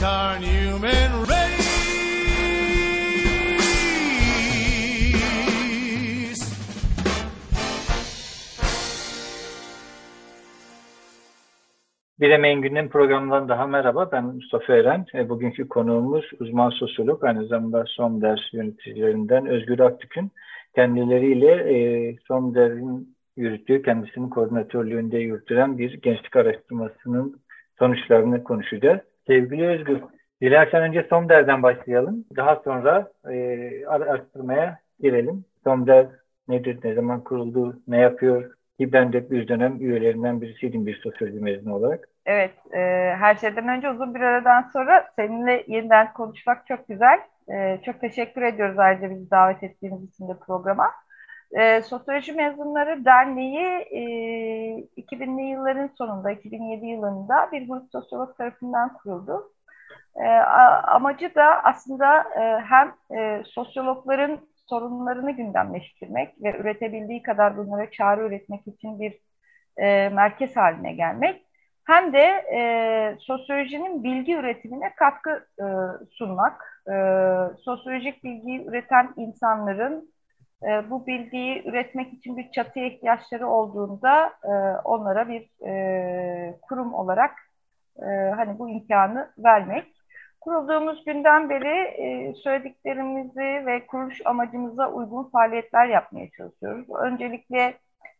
darn human race. Bir Emeğin Gündem programından daha merhaba. Ben Mustafa Eren. E, bugünkü konuğumuz uzman sosyolog, aynı zamanda son ders yöneticilerinden Özgür Aktük'ün kendileriyle e, son dersin yürüttüğü, kendisinin koordinatörlüğünde yürütülen bir gençlik araştırmasının sonuçlarını konuşacağız. Sevgili Özgür, dilersen önce son derden başlayalım. Daha sonra e, araştırmaya girelim. Son ders nedir, ne zaman kuruldu, ne yapıyor, ki ben de bir dönem üyelerinden birisiydim bir sosyoloji mezunu olarak. Evet, e, her şeyden önce uzun bir aradan sonra seninle yeniden konuşmak çok güzel. E, çok teşekkür ediyoruz ayrıca bizi davet ettiğiniz için de programa. E, Sosyoloji Mezunları Derneği e, 2000'li yılların sonunda, 2007 yılında bir grup sosyolog tarafından kuruldu. E, amacı da aslında e, hem e, sosyologların sorunlarını gündemleştirmek ve üretebildiği kadar bunlara çare üretmek için bir e, merkez haline gelmek hem de e, sosyolojinin bilgi üretimine katkı e, sunmak, e, sosyolojik bilgiyi üreten insanların e, bu bilgiyi üretmek için bir çatıya ihtiyaçları olduğunda e, onlara bir e, kurum olarak e, hani bu imkanı vermek. Kurulduğumuz günden beri e, söylediklerimizi ve kuruluş amacımıza uygun faaliyetler yapmaya çalışıyoruz. Öncelikle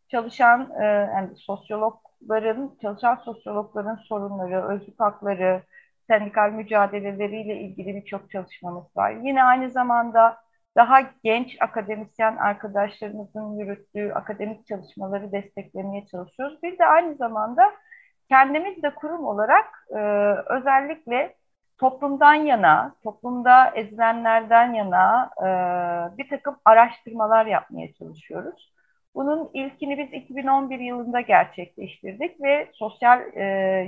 çalışan e, yani sosyologların, çalışan sosyologların sorunları, özlük hakları, sendikal mücadeleleriyle ilgili birçok çalışmamız var. Yine aynı zamanda daha genç akademisyen arkadaşlarımızın yürüttüğü akademik çalışmaları desteklemeye çalışıyoruz. Bir de aynı zamanda kendimiz de kurum olarak e, özellikle toplumdan yana, toplumda ezilenlerden yana e, bir takım araştırmalar yapmaya çalışıyoruz. Bunun ilkini biz 2011 yılında gerçekleştirdik ve sosyal e,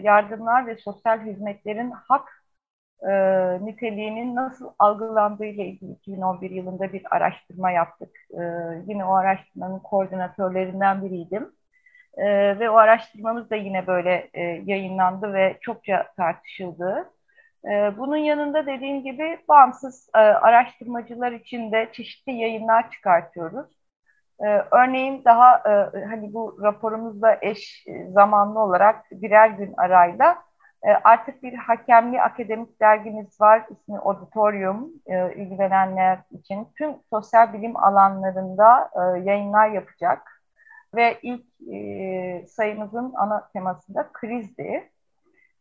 yardımlar ve sosyal hizmetlerin hak e, niteliğinin nasıl algılandığı ile ilgili 2011 yılında bir araştırma yaptık. E, yine o araştırmanın koordinatörlerinden biriydim. E, ve o araştırmamız da yine böyle e, yayınlandı ve çokça tartışıldı. Ee, bunun yanında dediğim gibi bağımsız e, araştırmacılar için de çeşitli yayınlar çıkartıyoruz. Ee, örneğin daha e, hani bu raporumuzda eş zamanlı olarak birer gün arayla e, artık bir hakemli akademik dergimiz var. ismi Auditorium ilgilenenler için tüm sosyal bilim alanlarında yayınlar yapacak. Ve ilk sayımızın ana teması da krizdi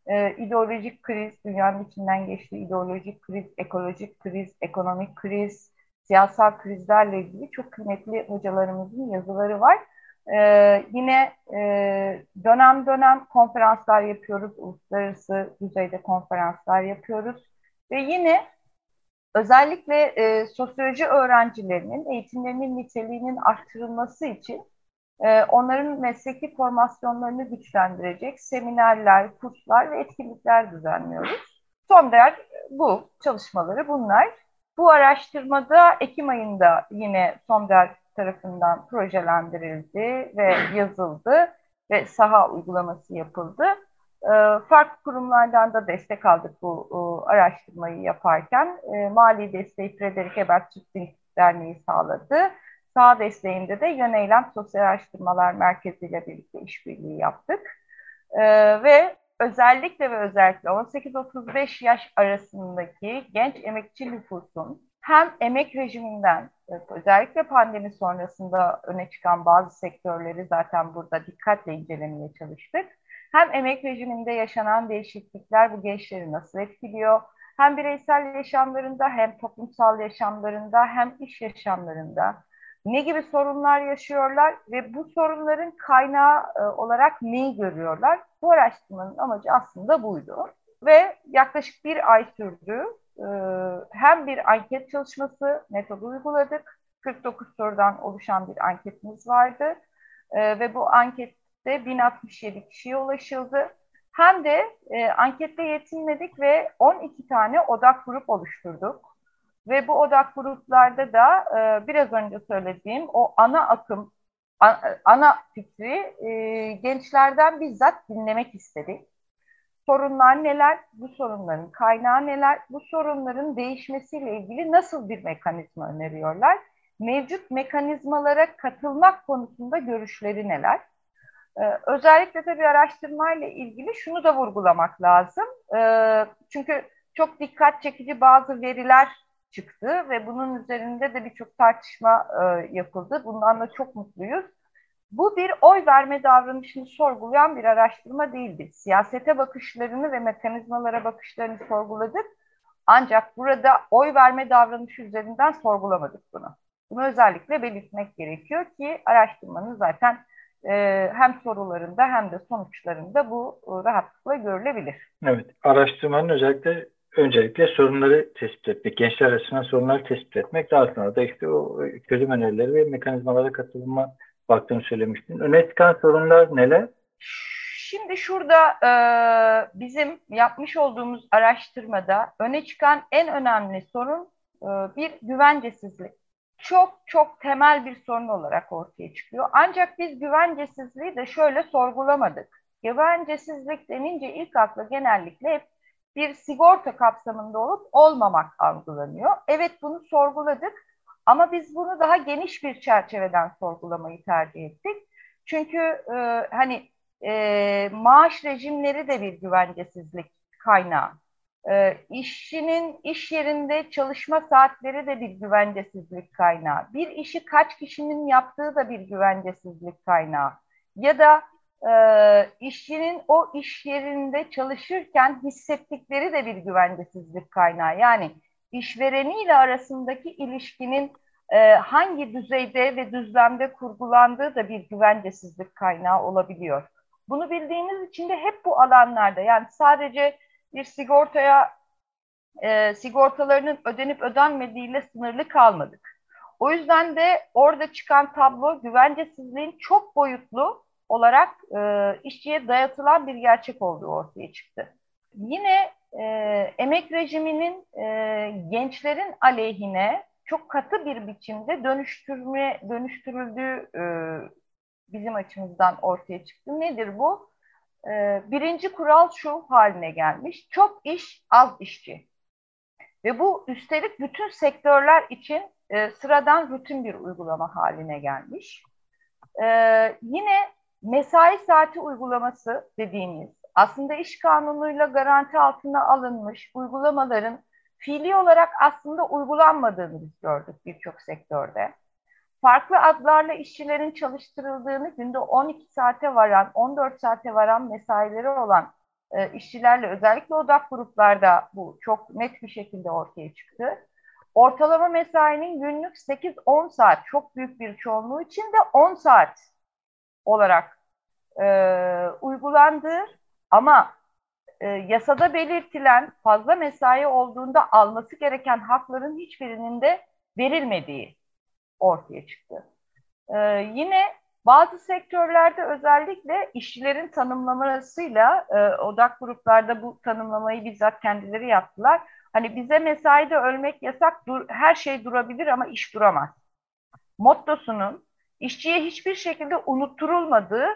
e, ideolojik kriz, dünyanın içinden geçtiği ideolojik kriz, ekolojik kriz, ekonomik kriz, siyasal krizlerle ilgili çok kıymetli hocalarımızın yazıları var. Ee, yine e, dönem dönem konferanslar yapıyoruz, uluslararası düzeyde konferanslar yapıyoruz ve yine özellikle e, sosyoloji öğrencilerinin eğitimlerinin niteliğinin arttırılması için ee, onların mesleki formasyonlarını güçlendirecek seminerler, kurslar ve etkinlikler düzenliyoruz. Son değer bu çalışmaları bunlar. Bu araştırmada Ekim ayında yine Somder tarafından projelendirildi ve yazıldı ve saha uygulaması yapıldı. Ee, farklı kurumlardan da destek aldık bu araştırmayı yaparken. Ee, mali desteği Frederick Ebert Çiftlik Derneği sağladı. Sağ desteğinde de Yöneylem Sosyal Araştırmalar Merkezi ile birlikte işbirliği yaptık. Ee, ve özellikle ve özellikle 18-35 yaş arasındaki genç emekçi nüfusun hem emek rejiminden özellikle pandemi sonrasında öne çıkan bazı sektörleri zaten burada dikkatle incelemeye çalıştık. Hem emek rejiminde yaşanan değişiklikler bu gençleri nasıl etkiliyor? Hem bireysel yaşamlarında hem toplumsal yaşamlarında hem iş yaşamlarında ne gibi sorunlar yaşıyorlar ve bu sorunların kaynağı e, olarak neyi görüyorlar? Bu araştırmanın amacı aslında buydu. ve yaklaşık bir ay sürdü. E, hem bir anket çalışması metodu uyguladık. 49 sorudan oluşan bir anketimiz vardı. E, ve bu ankette 1067 kişiye ulaşıldı. Hem de e, ankette yetinmedik ve 12 tane odak grup oluşturduk. Ve bu odak gruplarda da e, biraz önce söylediğim o ana akım, ana fikri e, gençlerden bizzat dinlemek istedik. Sorunlar neler? Bu sorunların kaynağı neler? Bu sorunların değişmesiyle ilgili nasıl bir mekanizma öneriyorlar? Mevcut mekanizmalara katılmak konusunda görüşleri neler? Ee, özellikle bir araştırmayla ilgili şunu da vurgulamak lazım. Ee, çünkü çok dikkat çekici bazı veriler çıktı ve bunun üzerinde de birçok tartışma e, yapıldı. Bundan da çok mutluyuz. Bu bir oy verme davranışını sorgulayan bir araştırma değildi. Siyasete bakışlarını ve mekanizmalara bakışlarını sorguladık. Ancak burada oy verme davranışı üzerinden sorgulamadık bunu. Bunu özellikle belirtmek gerekiyor ki araştırmanın zaten e, hem sorularında hem de sonuçlarında bu e, rahatlıkla görülebilir. Evet, araştırmanın özellikle öncelikle sorunları tespit etmek, gençler arasında sorunları tespit etmek, daha sonra da işte o çözüm önerileri ve mekanizmalara katılma baktığını söylemiştin. Öne çıkan sorunlar neler? Şimdi şurada e, bizim yapmış olduğumuz araştırmada öne çıkan en önemli sorun e, bir güvencesizlik. Çok çok temel bir sorun olarak ortaya çıkıyor. Ancak biz güvencesizliği de şöyle sorgulamadık. Güvencesizlik denince ilk akla genellikle hep bir sigorta kapsamında olup olmamak algılanıyor. Evet bunu sorguladık ama biz bunu daha geniş bir çerçeveden sorgulamayı tercih ettik. Çünkü e, hani e, maaş rejimleri de bir güvencesizlik kaynağı. E, işçinin iş yerinde çalışma saatleri de bir güvencesizlik kaynağı. Bir işi kaç kişinin yaptığı da bir güvencesizlik kaynağı. Ya da e, işçinin o iş yerinde çalışırken hissettikleri de bir güvencesizlik kaynağı. Yani işvereniyle arasındaki ilişkinin e, hangi düzeyde ve düzlemde kurgulandığı da bir güvencesizlik kaynağı olabiliyor. Bunu bildiğimiz için de hep bu alanlarda yani sadece bir sigortaya e, sigortalarının ödenip ödenmediğiyle sınırlı kalmadık. O yüzden de orada çıkan tablo güvencesizliğin çok boyutlu olarak e, işçiye dayatılan bir gerçek olduğu ortaya çıktı. Yine e, emek rejiminin e, gençlerin aleyhine çok katı bir biçimde dönüştürme dönüştürüldüğü e, bizim açımızdan ortaya çıktı. Nedir bu? E, birinci kural şu haline gelmiş. Çok iş, az işçi. Ve bu üstelik bütün sektörler için e, sıradan rutin bir uygulama haline gelmiş. E, yine mesai saati uygulaması dediğimiz aslında iş kanunuyla garanti altına alınmış uygulamaların fiili olarak aslında uygulanmadığını biz gördük birçok sektörde. Farklı adlarla işçilerin çalıştırıldığını günde 12 saate varan, 14 saate varan mesaileri olan e, işçilerle özellikle odak gruplarda bu çok net bir şekilde ortaya çıktı. Ortalama mesainin günlük 8-10 saat çok büyük bir çoğunluğu için de 10 saat olarak e, uygulandı. Ama e, yasada belirtilen fazla mesai olduğunda alması gereken hakların hiçbirinin de verilmediği ortaya çıktı. E, yine bazı sektörlerde özellikle işçilerin tanımlamasıyla e, odak gruplarda bu tanımlamayı bizzat kendileri yaptılar. Hani bize mesaide ölmek yasak, dur, her şey durabilir ama iş duramaz. Mottosunun işçiye hiçbir şekilde unutturulmadığı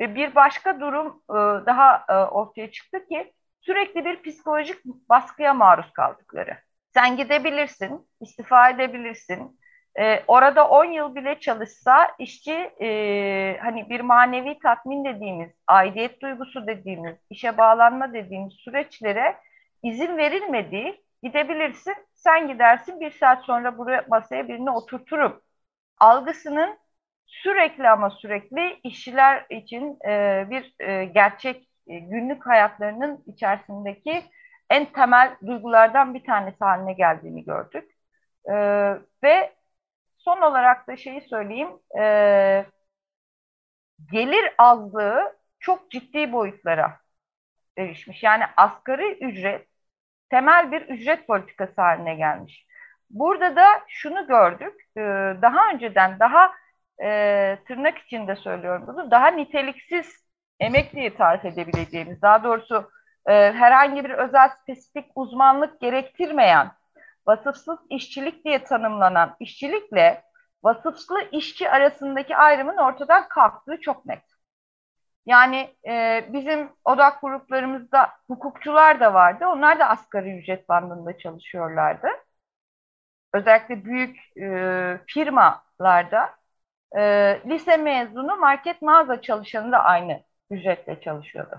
ve bir başka durum e, daha e, ortaya çıktı ki sürekli bir psikolojik baskıya maruz kaldıkları. Sen gidebilirsin, istifa edebilirsin. Ee, orada 10 yıl bile çalışsa işçi e, hani bir manevi tatmin dediğimiz, aidiyet duygusu dediğimiz, işe bağlanma dediğimiz süreçlere izin verilmediği gidebilirsin, sen gidersin bir saat sonra buraya masaya birini oturturum. Algısının sürekli ama sürekli işçiler için e, bir e, gerçek e, günlük hayatlarının içerisindeki en temel duygulardan bir tanesi haline geldiğini gördük. E, ve son olarak da şeyi söyleyeyim, e, gelir azlığı çok ciddi boyutlara erişmiş. Yani asgari ücret temel bir ücret politikası haline gelmiş. Burada da şunu gördük, e, daha önceden daha e, tırnak içinde söylüyorum bunu, daha niteliksiz emekliyi tarif edebileceğimiz, daha doğrusu e, herhangi bir özel spesifik uzmanlık gerektirmeyen, vasıfsız işçilik diye tanımlanan işçilikle vasıfsız işçi arasındaki ayrımın ortadan kalktığı çok net. Yani e, bizim odak gruplarımızda hukukçular da vardı. Onlar da asgari ücret bandında çalışıyorlardı. Özellikle büyük e, firmalarda e, lise mezunu market mağaza çalışanı da aynı ücretle çalışıyordu.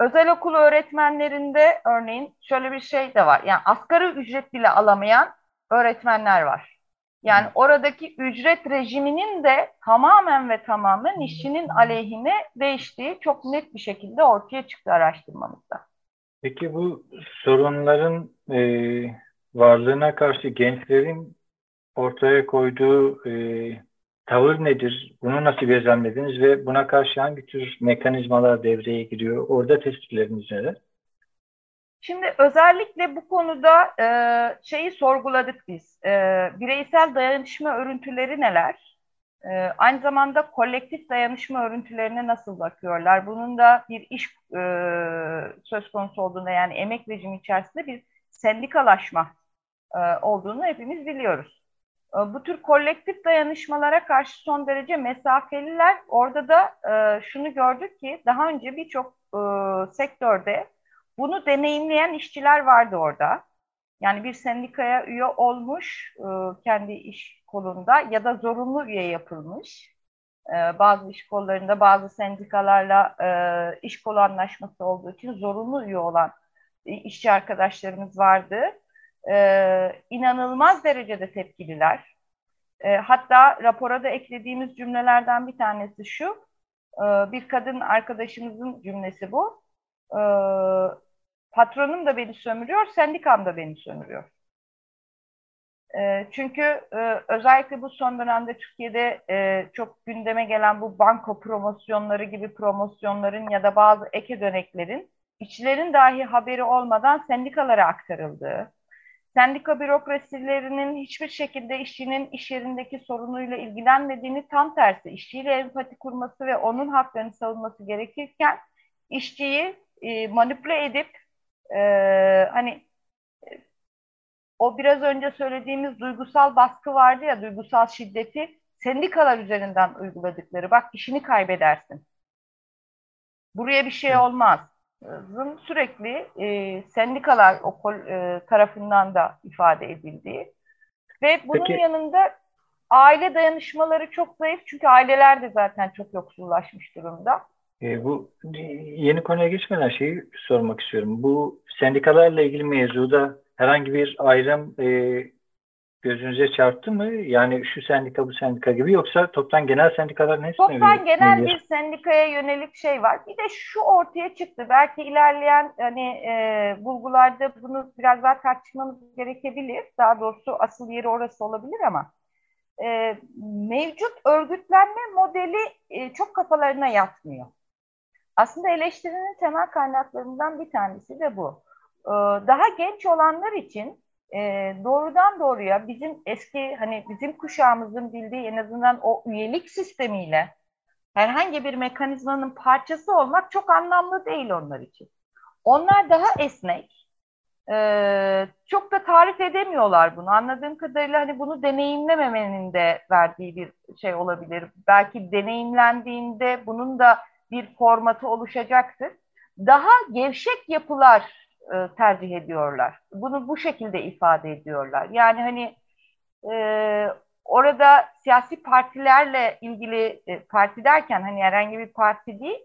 Özel okul öğretmenlerinde örneğin şöyle bir şey de var. Yani asgari ücret bile alamayan öğretmenler var. Yani oradaki ücret rejiminin de tamamen ve tamamen işçinin aleyhine değiştiği çok net bir şekilde ortaya çıktı araştırmamızda. Peki bu sorunların e, varlığına karşı gençlerin ortaya koyduğu e, tavır nedir? Bunu nasıl gözlemlediniz ve buna karşı hangi tür mekanizmalar devreye giriyor? Orada tespitleriniz neler? Şimdi özellikle bu konuda e, şeyi sorguladık biz. E, bireysel dayanışma örüntüleri neler? E, aynı zamanda kolektif dayanışma örüntülerine nasıl bakıyorlar? Bunun da bir iş e, söz konusu olduğunda yani emek rejimi içerisinde bir sendikalaşma e, olduğunu hepimiz biliyoruz. E, bu tür kolektif dayanışmalara karşı son derece mesafeliler. Orada da e, şunu gördük ki daha önce birçok e, sektörde bunu deneyimleyen işçiler vardı orada. Yani bir sendikaya üye olmuş e, kendi iş kolunda ya da zorunlu üye yapılmış. Bazı iş kollarında bazı sendikalarla iş kolu anlaşması olduğu için zorunlu üye olan işçi arkadaşlarımız vardı. E, inanılmaz derecede tepkililer. E, hatta rapora da eklediğimiz cümlelerden bir tanesi şu. E, bir kadın arkadaşımızın cümlesi bu. E, patronum da beni sömürüyor, sendikam da beni sömürüyor. E, çünkü e, özellikle bu son dönemde Türkiye'de e, çok gündeme gelen bu banko promosyonları gibi promosyonların ya da bazı eke döneklerin işçilerin dahi haberi olmadan sendikalara aktarıldığı, sendika bürokrasilerinin hiçbir şekilde işçinin iş yerindeki sorunuyla ilgilenmediğini tam tersi işçiyle empati kurması ve onun haklarını savunması gerekirken işçiyi e, manipüle edip e, hani o biraz önce söylediğimiz duygusal baskı vardı ya duygusal şiddeti sendikalar üzerinden uyguladıkları bak işini kaybedersin. Buraya bir şey olmaz. Sürekli e, sendikalar o e, tarafından da ifade edildiği ve bunun Peki. yanında aile dayanışmaları çok zayıf çünkü aileler de zaten çok yoksullaşmış durumda. E, bu yeni konuya geçmeden şeyi sormak istiyorum. Bu sendikalarla ilgili mevzuda herhangi bir ayrım e, gözünüze çarptı mı? Yani şu sendika bu sendika gibi yoksa toptan genel sendikaların hepsine Toptan genel bir sendikaya yönelik şey var. Bir de şu ortaya çıktı. Belki ilerleyen hani e, bulgularda bunu biraz daha tartışmamız gerekebilir. Daha doğrusu asıl yeri orası olabilir ama e, mevcut örgütlenme modeli e, çok kafalarına yatmıyor. Aslında eleştirinin temel kaynaklarından bir tanesi de bu. Ee, daha genç olanlar için e, doğrudan doğruya bizim eski hani bizim kuşağımızın bildiği en azından o üyelik sistemiyle herhangi bir mekanizmanın parçası olmak çok anlamlı değil onlar için. Onlar daha esnek, ee, çok da tarif edemiyorlar bunu. Anladığım kadarıyla hani bunu deneyimlememenin de verdiği bir şey olabilir. Belki deneyimlendiğinde bunun da bir formatı oluşacaktır. Daha gevşek yapılar e, tercih ediyorlar. Bunu bu şekilde ifade ediyorlar. Yani hani e, orada siyasi partilerle ilgili e, parti derken hani herhangi bir parti değil,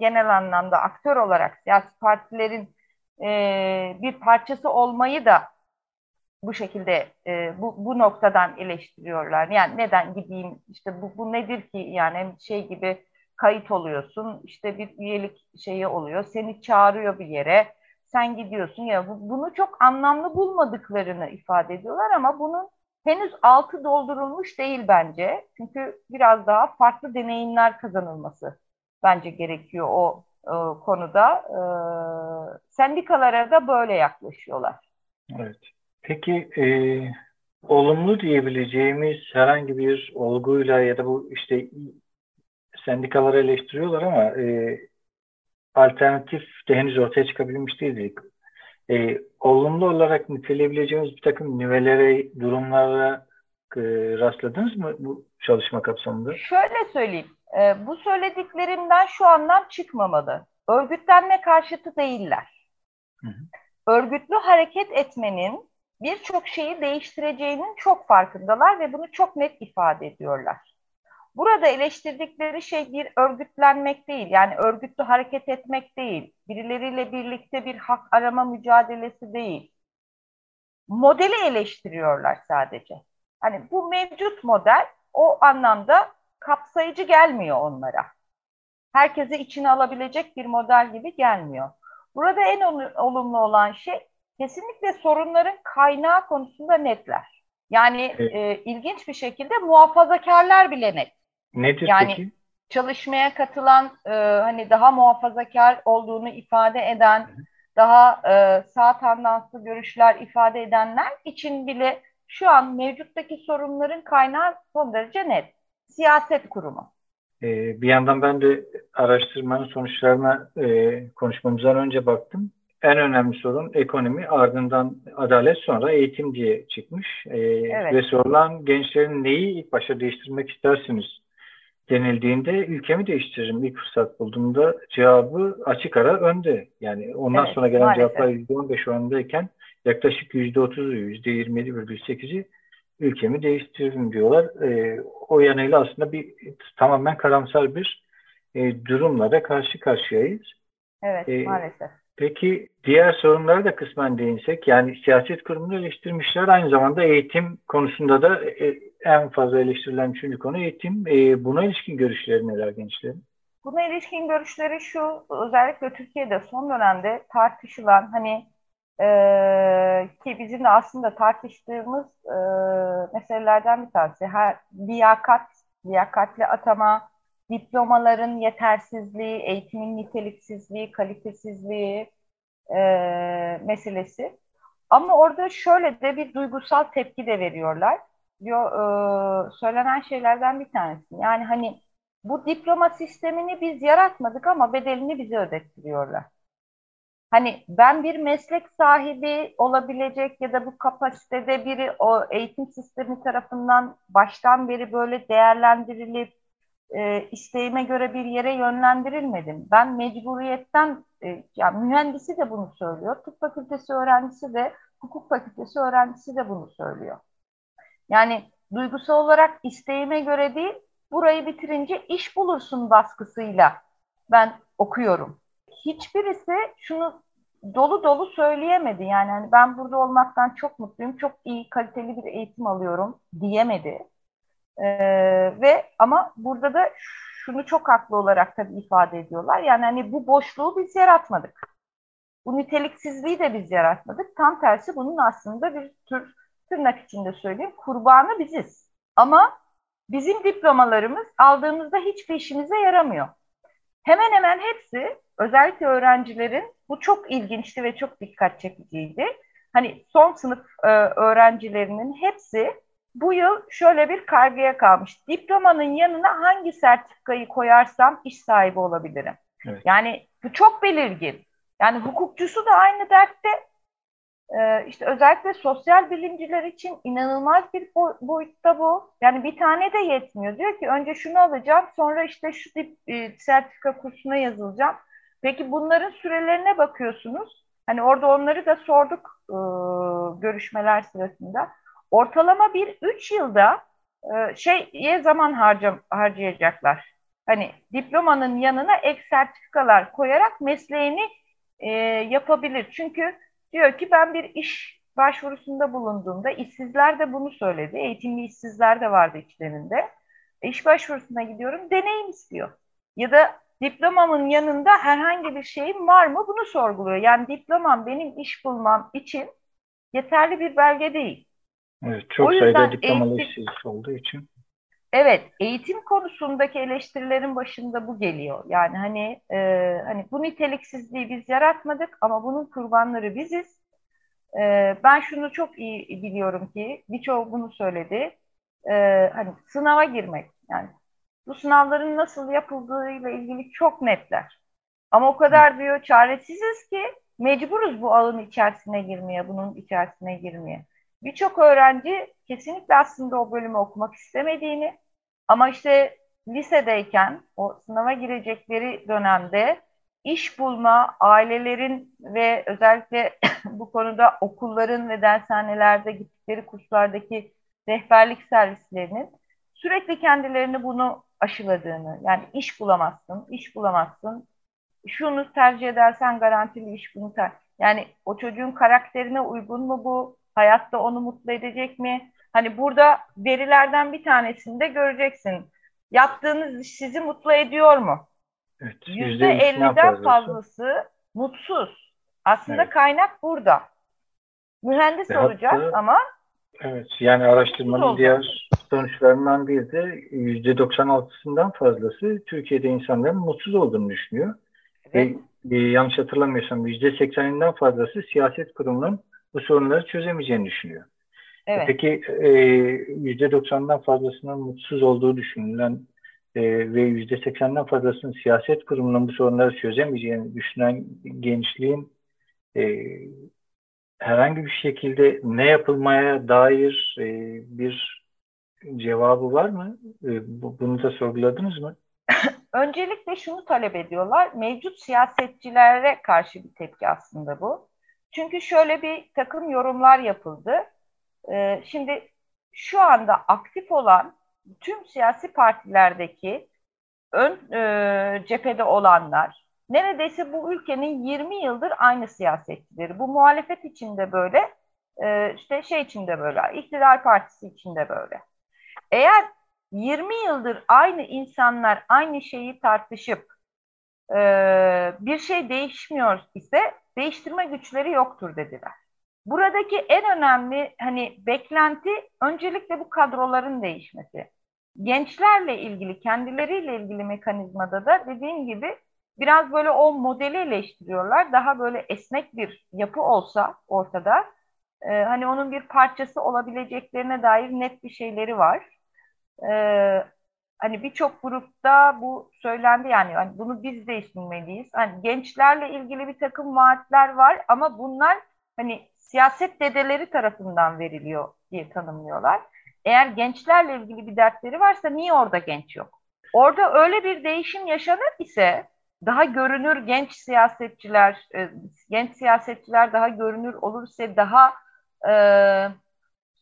genel anlamda aktör olarak siyasi partilerin e, bir parçası olmayı da bu şekilde e, bu, bu noktadan eleştiriyorlar. Yani neden gideyim işte bu, bu nedir ki yani şey gibi kayıt oluyorsun. işte bir üyelik şeyi oluyor. Seni çağırıyor bir yere. Sen gidiyorsun ya bu, bunu çok anlamlı bulmadıklarını ifade ediyorlar ama bunun henüz altı doldurulmuş değil bence. Çünkü biraz daha farklı deneyimler kazanılması bence gerekiyor o e, konuda. E, sendikalara da böyle yaklaşıyorlar. Evet. Peki e, olumlu diyebileceğimiz herhangi bir olguyla ya da bu işte sendikaları eleştiriyorlar ama e, alternatif de henüz ortaya çıkabilmiş değil. E, olumlu olarak niteleyebileceğimiz bir takım nüvelere, durumlara e, rastladınız mı bu çalışma kapsamında? Şöyle söyleyeyim. E, bu söylediklerimden şu anlam çıkmamalı. Örgütlenme karşıtı değiller. Hı hı. Örgütlü hareket etmenin birçok şeyi değiştireceğinin çok farkındalar ve bunu çok net ifade ediyorlar. Burada eleştirdikleri şey bir örgütlenmek değil, yani örgütlü hareket etmek değil, birileriyle birlikte bir hak arama mücadelesi değil. Modeli eleştiriyorlar sadece. Hani bu mevcut model o anlamda kapsayıcı gelmiyor onlara. Herkesi içine alabilecek bir model gibi gelmiyor. Burada en olumlu olan şey kesinlikle sorunların kaynağı konusunda netler. Yani evet. e, ilginç bir şekilde muhafazakarlar bile net. Nedir yani, peki? Çalışmaya katılan e, hani daha muhafazakar olduğunu ifade eden, Hı. daha e, sağ tandanslı görüşler ifade edenler için bile şu an mevcuttaki sorunların kaynağı son derece net. Siyaset kurumu. Ee, bir yandan ben de araştırmanın sonuçlarına e, konuşmamızdan önce baktım. En önemli sorun ekonomi, ardından adalet, sonra eğitim diye çıkmış. Ee, evet. Ve sorulan gençlerin neyi ilk başta değiştirmek istersiniz denildiğinde ülkemi değiştiririm ilk fırsat bulduğumda cevabı açık ara önde. Yani ondan evet, sonra gelen maalesef. cevaplar %15 oranındayken yaklaşık %30'u, %27,8'i ülkemi değiştiririm diyorlar. E, o yanıyla aslında bir tamamen karamsar bir e, durumla da karşı karşıyayız. Evet e, maalesef. Peki diğer sorunlara da kısmen değinsek yani siyaset kurumunu eleştirmişler aynı zamanda eğitim konusunda da e, en fazla eleştirilen üçüncü konu eğitim. E, buna ilişkin görüşleri neler gençlerin? Buna ilişkin görüşleri şu özellikle Türkiye'de son dönemde tartışılan hani ee, ki bizim de aslında tartıştığımız e, meselelerden bir tanesi. Her, liyakat, liyakatli atama, diplomaların yetersizliği, eğitimin niteliksizliği, kalitesizliği e, meselesi. Ama orada şöyle de bir duygusal tepki de veriyorlar. Diyor, e, söylenen şeylerden bir tanesi. Yani hani bu diploma sistemini biz yaratmadık ama bedelini bize ödettiriyorlar. Hani ben bir meslek sahibi olabilecek ya da bu kapasitede biri o eğitim sistemi tarafından baştan beri böyle değerlendirilip e, isteğime göre bir yere yönlendirilmedim. Ben mecburiyetten, e, yani mühendisi de bunu söylüyor, tıp fakültesi öğrencisi de, hukuk fakültesi öğrencisi de bunu söylüyor. Yani duygusal olarak isteğime göre değil, burayı bitirince iş bulursun baskısıyla ben okuyorum hiçbirisi şunu dolu dolu söyleyemedi. Yani hani ben burada olmaktan çok mutluyum, çok iyi, kaliteli bir eğitim alıyorum diyemedi. Ee, ve ama burada da şunu çok haklı olarak tabii ifade ediyorlar. Yani hani bu boşluğu biz yaratmadık. Bu niteliksizliği de biz yaratmadık. Tam tersi bunun aslında bir tür tırnak içinde söyleyeyim kurbanı biziz. Ama bizim diplomalarımız aldığımızda hiçbir işimize yaramıyor. Hemen hemen hepsi özellikle öğrencilerin bu çok ilginçti ve çok dikkat çekiciydi. Hani son sınıf e, öğrencilerinin hepsi bu yıl şöyle bir kargıya kalmış. Diplomanın yanına hangi sertifikayı koyarsam iş sahibi olabilirim. Evet. Yani bu çok belirgin. Yani hukukçusu da aynı dertte. Ee, işte özellikle sosyal bilimciler için inanılmaz bir boyutta bu. Yani bir tane de yetmiyor. Diyor ki önce şunu alacağım, sonra işte şu tip e, sertifika kursuna yazılacağım. Peki bunların sürelerine bakıyorsunuz. Hani orada onları da sorduk e, görüşmeler sırasında. Ortalama bir üç yılda e, şeye zaman harca, harcayacaklar. Hani diplomanın yanına ek sertifikalar koyarak mesleğini e, yapabilir. Çünkü diyor ki ben bir iş başvurusunda bulunduğumda işsizler de bunu söyledi. Eğitimli işsizler de vardı içlerinde. E, iş başvurusuna gidiyorum deneyim istiyor. Ya da diplomamın yanında herhangi bir şeyim var mı bunu sorguluyor. Yani diplomam benim iş bulmam için yeterli bir belge değil. Evet, çok o sayıda diplomalı eğitim, işsiz olduğu için. Evet, eğitim konusundaki eleştirilerin başında bu geliyor. Yani hani e, hani bu niteliksizliği biz yaratmadık ama bunun kurbanları biziz. E, ben şunu çok iyi biliyorum ki birçoğu bunu söyledi. E, hani sınava girmek yani bu sınavların nasıl yapıldığıyla ilgili çok netler. Ama o kadar diyor çaresiziz ki mecburuz bu ağın içerisine girmeye, bunun içerisine girmeye. Birçok öğrenci kesinlikle aslında o bölümü okumak istemediğini ama işte lisedeyken o sınava girecekleri dönemde iş bulma, ailelerin ve özellikle bu konuda okulların ve dershanelerde gittikleri kurslardaki rehberlik servislerinin sürekli kendilerini bunu aşıladığını, yani iş bulamazsın, iş bulamazsın, şunu tercih edersen garantili iş bunu ter. Yani o çocuğun karakterine uygun mu bu? Hayatta onu mutlu edecek mi? Hani burada verilerden bir tanesini de göreceksin. Yaptığınız iş sizi mutlu ediyor mu? Evet, %50'den fazlası mutsuz. Aslında evet. kaynak burada. Mühendis Ve olacak hatta, ama Evet, yani araştırmanın diğer sonuçlarından biri de %96'sından fazlası Türkiye'de insanların mutsuz olduğunu düşünüyor. Evet. Ve yanlış hatırlamıyorsam %80'inden fazlası siyaset kurumunun bu sorunları çözemeyeceğini düşünüyor. Evet. Peki e, %90'dan fazlasının mutsuz olduğu düşünülen e, ve %80'den fazlasının siyaset kurumunun bu sorunları çözemeyeceğini düşünen gençliğin e, herhangi bir şekilde ne yapılmaya dair e, bir cevabı var mı? E, bu, bunu da sorguladınız mı? Öncelikle şunu talep ediyorlar. Mevcut siyasetçilere karşı bir tepki aslında bu. Çünkü şöyle bir takım yorumlar yapıldı. Ee, şimdi şu anda aktif olan tüm siyasi partilerdeki ön e, cephede olanlar, neredeyse bu ülkenin 20 yıldır aynı siyasetçileri. Bu muhalefet içinde böyle, e, işte şey içinde böyle, iktidar partisi içinde böyle. Eğer 20 yıldır aynı insanlar aynı şeyi tartışıp e, bir şey değişmiyor ise değiştirme güçleri yoktur dediler. Buradaki en önemli hani beklenti öncelikle bu kadroların değişmesi. Gençlerle ilgili, kendileriyle ilgili mekanizmada da dediğim gibi biraz böyle o modeli eleştiriyorlar. Daha böyle esnek bir yapı olsa ortada e, hani onun bir parçası olabileceklerine dair net bir şeyleri var. E, hani birçok grupta bu söylendi yani hani bunu biz de düşünmeliyiz. Hani gençlerle ilgili bir takım vaatler var ama bunlar hani siyaset dedeleri tarafından veriliyor diye tanımlıyorlar. Eğer gençlerle ilgili bir dertleri varsa niye orada genç yok? Orada öyle bir değişim yaşanır ise daha görünür genç siyasetçiler, e, genç siyasetçiler daha görünür olursa daha e,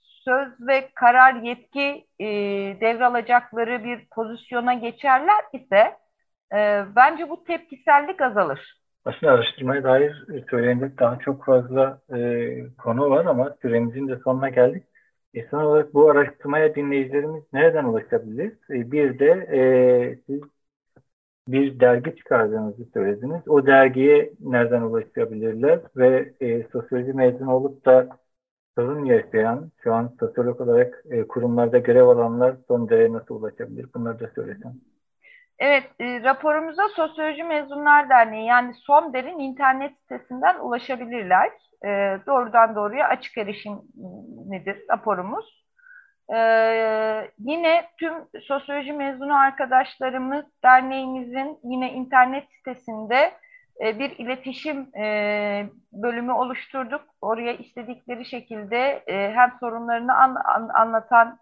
söz ve karar yetki e, devralacakları bir pozisyona geçerler ise e, bence bu tepkisellik azalır. Aslında araştırmaya dair söylenecek daha çok fazla e, konu var ama süremizin de sonuna geldik. E, son olarak bu araştırmaya dinleyicilerimiz nereden ulaşabilir? E, bir de e, siz bir dergi çıkardığınızı söylediniz. O dergiye nereden ulaşabilirler ve e, sosyoloji mezunu olup da sorun yaşayan, şu an sosyolog olarak e, kurumlarda görev alanlar son derece nasıl ulaşabilir? Bunları da söylesem. Evet, e, raporumuza Sosyoloji Mezunlar Derneği yani SOMDER'in internet sitesinden ulaşabilirler. E, doğrudan doğruya açık erişim nedir raporumuz. E, yine tüm sosyoloji mezunu arkadaşlarımız derneğimizin yine internet sitesinde e, bir iletişim e, bölümü oluşturduk. Oraya istedikleri şekilde e, hem sorunlarını an, an, anlatan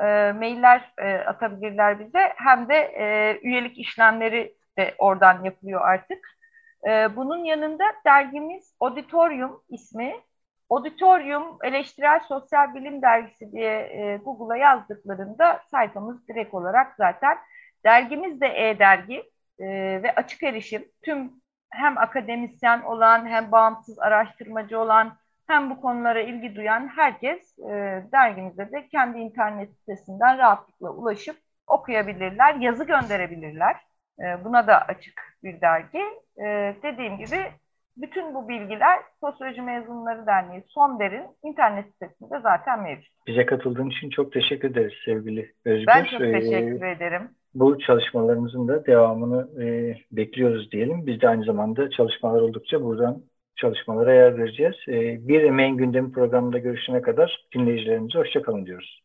e, mailler e, atabilirler bize hem de e, üyelik işlemleri de oradan yapılıyor artık. E, bunun yanında dergimiz Auditorium ismi. Auditorium Eleştirel Sosyal Bilim Dergisi diye e, Google'a yazdıklarında sayfamız direkt olarak zaten. Dergimiz de e-dergi e, ve açık erişim. Tüm hem akademisyen olan hem bağımsız araştırmacı olan hem bu konulara ilgi duyan herkes e, dergimize de kendi internet sitesinden rahatlıkla ulaşıp okuyabilirler, yazı gönderebilirler. E, buna da açık bir dergi. E, dediğim gibi Bütün bu bilgiler Sosyoloji Mezunları Derneği Sonder'in internet sitesinde zaten mevcut. Bize katıldığın için çok teşekkür ederiz sevgili Özgür. Ben çok teşekkür ee, ederim. Bu çalışmalarımızın da devamını e, bekliyoruz diyelim. Biz de aynı zamanda çalışmalar oldukça buradan çalışmalara yer vereceğiz. E, bir Emeğin Gündemi programında görüşene kadar dinleyicilerimize hoşçakalın diyoruz.